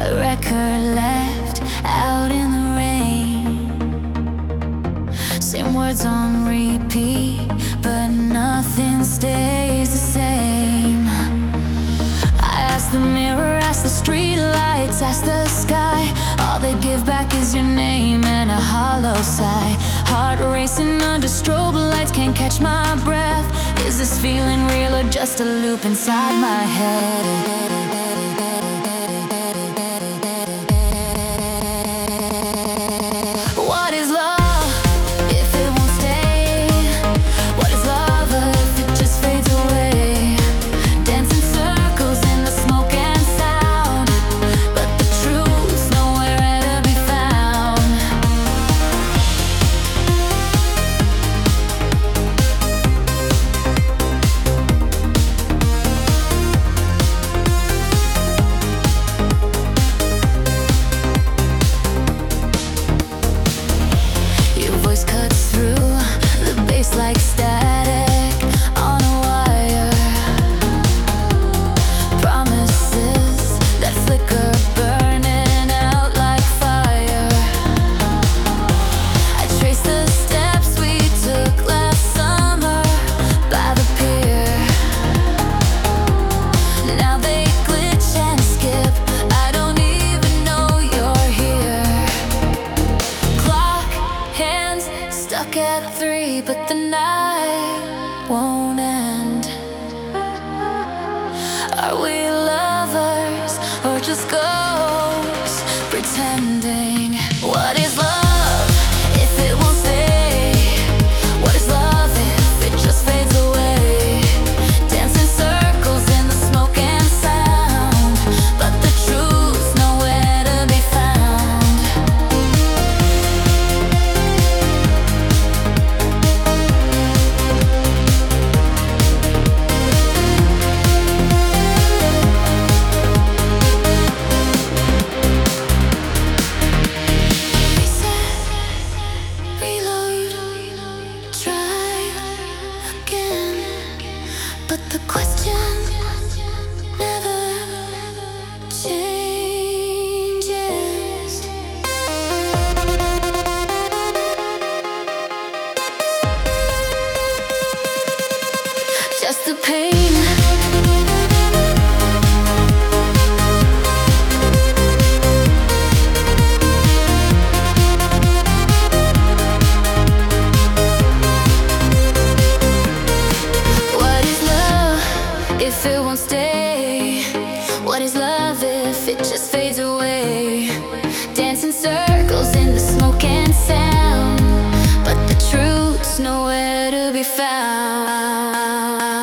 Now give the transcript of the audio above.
A record left out in the rain. Same words on repeat, but nothing stays the same. I ask the mirror, ask the street lights, ask the sky. All they give back is your name and a hollow sigh. Heart racing under strobe lights, can't catch my breath. Is this feeling real or just a loop inside my head? Stuck at three, but the night won't end. Are we lovers or just ghosts if it won't stay? What is love if it just fades away? Dancing circles in the smoke and sound, but the truth's nowhere to be found.